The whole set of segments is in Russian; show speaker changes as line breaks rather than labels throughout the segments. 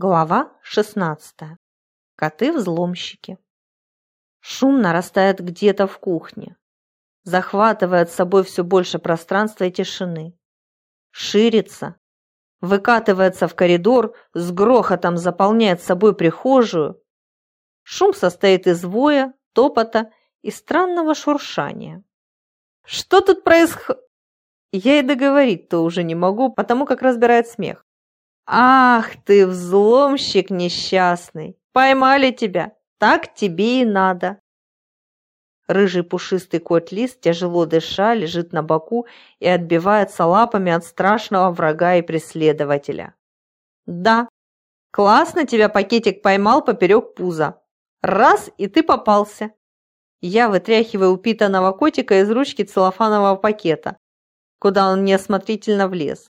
Глава 16. Коты-взломщики. Шум нарастает где-то в кухне, захватывая с собой все больше пространства и тишины. Ширится, выкатывается в коридор, с грохотом заполняет собой прихожую. Шум состоит из воя, топота и странного шуршания. Что тут происходит? Я и договорить-то уже не могу, потому как разбирает смех. «Ах ты, взломщик несчастный! Поймали тебя! Так тебе и надо!» Рыжий пушистый кот-лис, тяжело дыша, лежит на боку и отбивается лапами от страшного врага и преследователя. «Да, классно тебя пакетик поймал поперек пуза. Раз, и ты попался!» Я вытряхиваю упитанного котика из ручки целлофанового пакета, куда он неосмотрительно влез.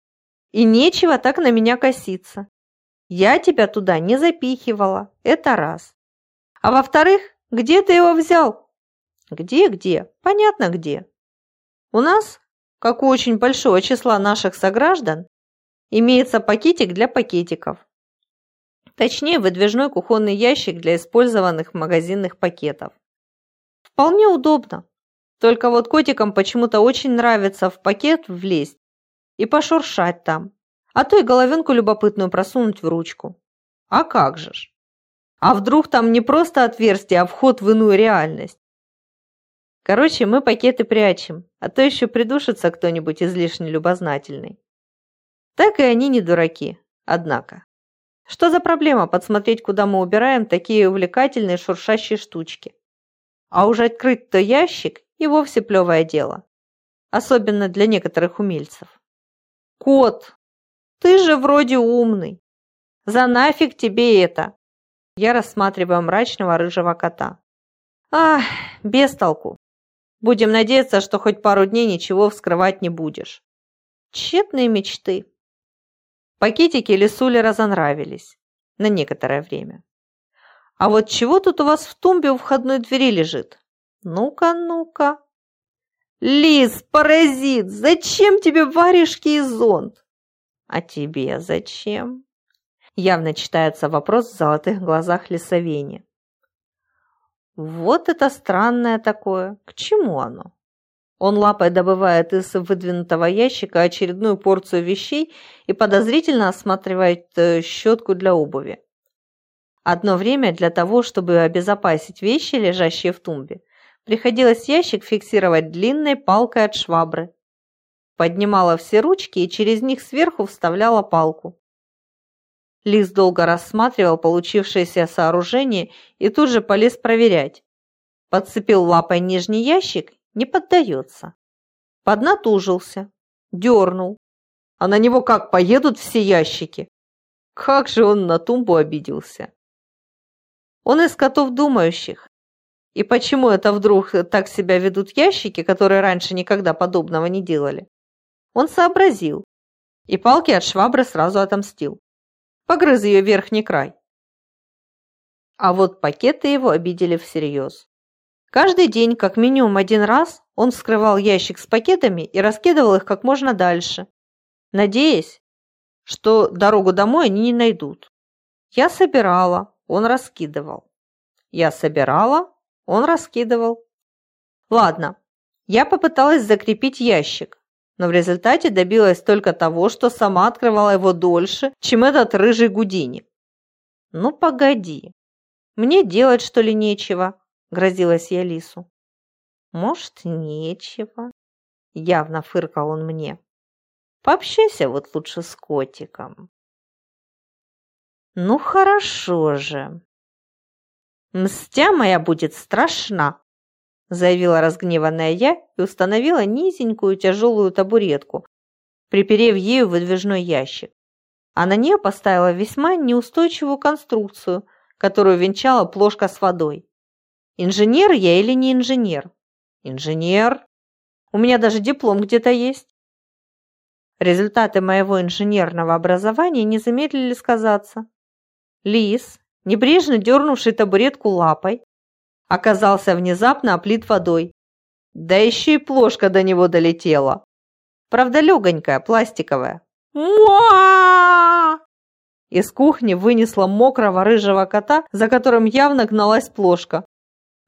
И нечего так на меня коситься. Я тебя туда не запихивала, это раз. А во-вторых, где ты его взял? Где-где? Понятно где. У нас, как у очень большого числа наших сограждан, имеется пакетик для пакетиков. Точнее, выдвижной кухонный ящик для использованных магазинных пакетов. Вполне удобно. Только вот котикам почему-то очень нравится в пакет влезть и пошуршать там, а то и головенку любопытную просунуть в ручку. А как же ж? А вдруг там не просто отверстие, а вход в иную реальность? Короче, мы пакеты прячем, а то еще придушится кто-нибудь излишне любознательный. Так и они не дураки, однако. Что за проблема подсмотреть, куда мы убираем такие увлекательные шуршащие штучки? А уже открыть-то ящик и вовсе плевое дело. Особенно для некоторых умельцев. Кот, ты же вроде умный. За нафиг тебе это? Я рассматриваю мрачного рыжего кота. Ах, без толку. Будем надеяться, что хоть пару дней ничего вскрывать не будешь. Тщетные мечты. Пакетики Лисуле разонравились. На некоторое время. А вот чего тут у вас в тумбе у входной двери лежит? Ну-ка, ну-ка. «Лис, паразит, зачем тебе варежки и зонт?» «А тебе зачем?» Явно читается вопрос в золотых глазах лесовени. «Вот это странное такое! К чему оно?» Он лапой добывает из выдвинутого ящика очередную порцию вещей и подозрительно осматривает э, щетку для обуви. Одно время для того, чтобы обезопасить вещи, лежащие в тумбе, Приходилось ящик фиксировать длинной палкой от швабры. Поднимала все ручки и через них сверху вставляла палку. Лис долго рассматривал получившееся сооружение и тут же полез проверять. Подцепил лапой нижний ящик, не поддается. Поднатужился, дернул. А на него как поедут все ящики? Как же он на тумбу обиделся. Он из котов думающих, и почему это вдруг так себя ведут ящики, которые раньше никогда подобного не делали? Он сообразил. И палки от швабры сразу отомстил. Погрыз ее верхний край. А вот пакеты его обидели всерьез. Каждый день, как минимум один раз, он вскрывал ящик с пакетами и раскидывал их как можно дальше, надеясь, что дорогу домой они не найдут. Я собирала, он раскидывал. Я собирала, он раскидывал. Ладно, я попыталась закрепить ящик, но в результате добилась только того, что сама открывала его дольше, чем этот рыжий Гудини. «Ну, погоди, мне делать, что ли, нечего?» – грозилась я Лису. «Может, нечего?» – явно фыркал он мне. «Пообщайся вот лучше с котиком». «Ну, хорошо же», «Мстя моя будет страшна», – заявила разгневанная я и установила низенькую тяжелую табуретку, приперев ею выдвижной ящик. А на нее поставила весьма неустойчивую конструкцию, которую венчала плошка с водой. Инженер я или не инженер? Инженер. У меня даже диплом где-то есть. Результаты моего инженерного образования не замедлили сказаться. Лис, небрежно дернувший табуретку лапой, оказался внезапно оплит водой. Да еще и плошка до него долетела. Правда, легонькая, пластиковая. «Муа!» Из кухни вынесла мокрого рыжего кота, за которым явно гналась плошка,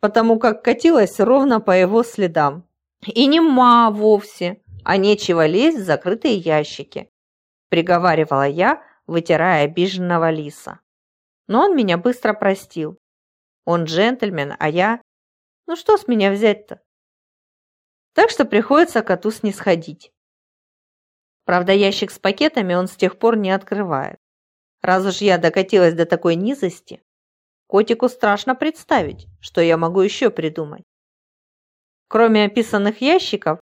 потому как катилась ровно по его следам. И не ма вовсе, а нечего лезть в закрытые ящики, приговаривала я, вытирая обиженного лиса. Но он меня быстро простил. Он джентльмен, а я... Ну что с меня взять-то? Так что приходится коту снисходить. Правда, ящик с пакетами он с тех пор не открывает. Раз уж я докатилась до такой низости, котику страшно представить, что я могу еще придумать. Кроме описанных ящиков,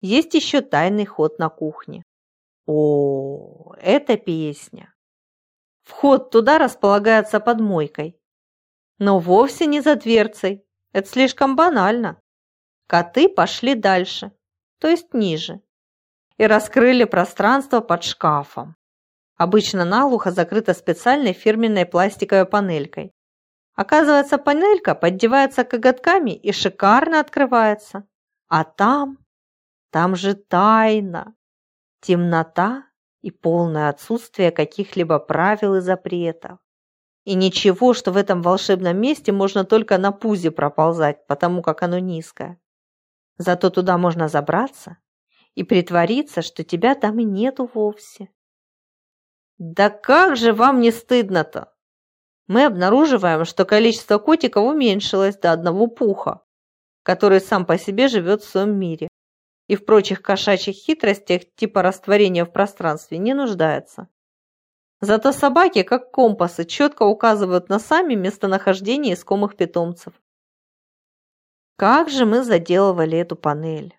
есть еще тайный ход на кухне. О, это песня. Вход туда располагается под мойкой. Но вовсе не за дверцей. Это слишком банально. Коты пошли дальше, то есть ниже, и раскрыли пространство под шкафом. Обычно наглухо закрыта специальной фирменной пластиковой панелькой. Оказывается, панелька поддевается коготками и шикарно открывается. А там, там же тайна, темнота и полное отсутствие каких-либо правил и запретов. И ничего, что в этом волшебном месте можно только на пузе проползать, потому как оно низкое. Зато туда можно забраться и притвориться, что тебя там и нету вовсе. Да как же вам не стыдно-то? Мы обнаруживаем, что количество котиков уменьшилось до одного пуха, который сам по себе живет в своем мире и в прочих кошачьих хитростях типа растворения в пространстве не нуждается. Зато собаки, как компасы, четко указывают на сами местонахождение искомых питомцев. Как же мы заделывали эту панель?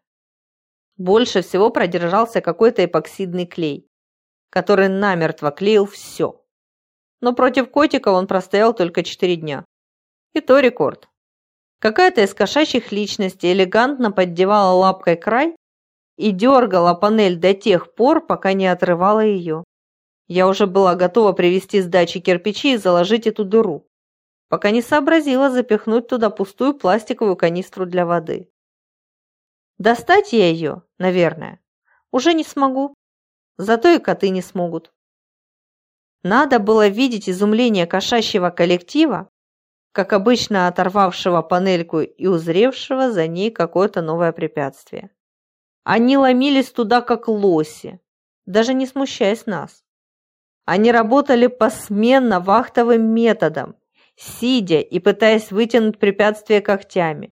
Больше всего продержался какой-то эпоксидный клей который намертво клеил все. Но против котика он простоял только 4 дня. И то рекорд. Какая-то из кошачьих личностей элегантно поддевала лапкой край и дергала панель до тех пор, пока не отрывала ее. Я уже была готова привезти с дачи кирпичи и заложить эту дыру, пока не сообразила запихнуть туда пустую пластиковую канистру для воды. Достать я ее, наверное, уже не смогу, Зато и коты не смогут. Надо было видеть изумление кошачьего коллектива, как обычно оторвавшего панельку и узревшего за ней какое-то новое препятствие. Они ломились туда, как лоси, даже не смущаясь нас. Они работали посменно вахтовым методом, сидя и пытаясь вытянуть препятствие когтями,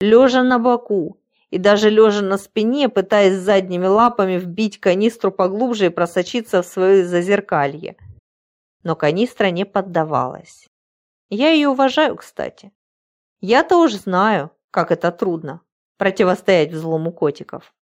лежа на боку и даже лежа на спине, пытаясь задними лапами вбить канистру поглубже и просочиться в свое зазеркалье. Но канистра не поддавалась. Я ее уважаю, кстати. Я тоже знаю, как это трудно – противостоять взлому котиков.